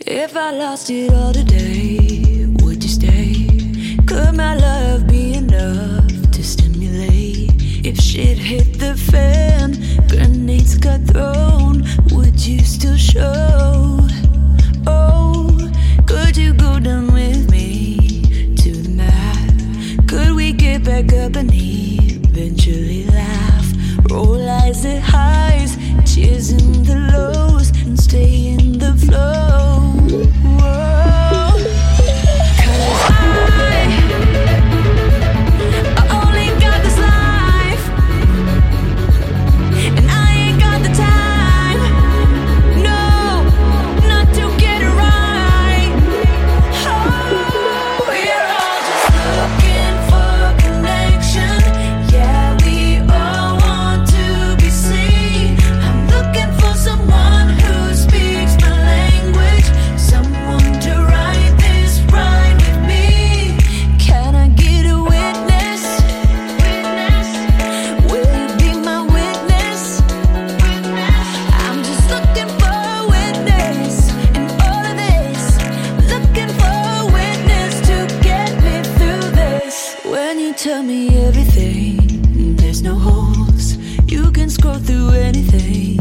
If I lost it all today, would you stay? Could my love be enough to stimulate? If shit hit the fan, grenades got thrown, would you still show? Oh, could you go down with me to the mat? Could we get back up and eventually laugh? Roll eyes at highs, cheers through anything.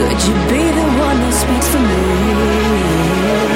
Could you be the one that speaks for me?